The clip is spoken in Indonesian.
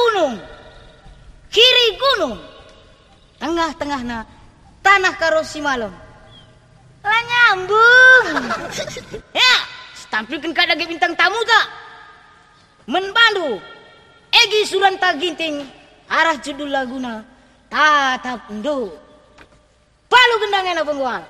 gunung, kiri gunung, tengah-tengah na tanah karosi malam. Lah nyambung. ya, tampilkan kada bintang tamu tak? Menbandu, Egi Suranta Ginting, arah judul laguna, tatap ndo. Palu gendangan enak penggual.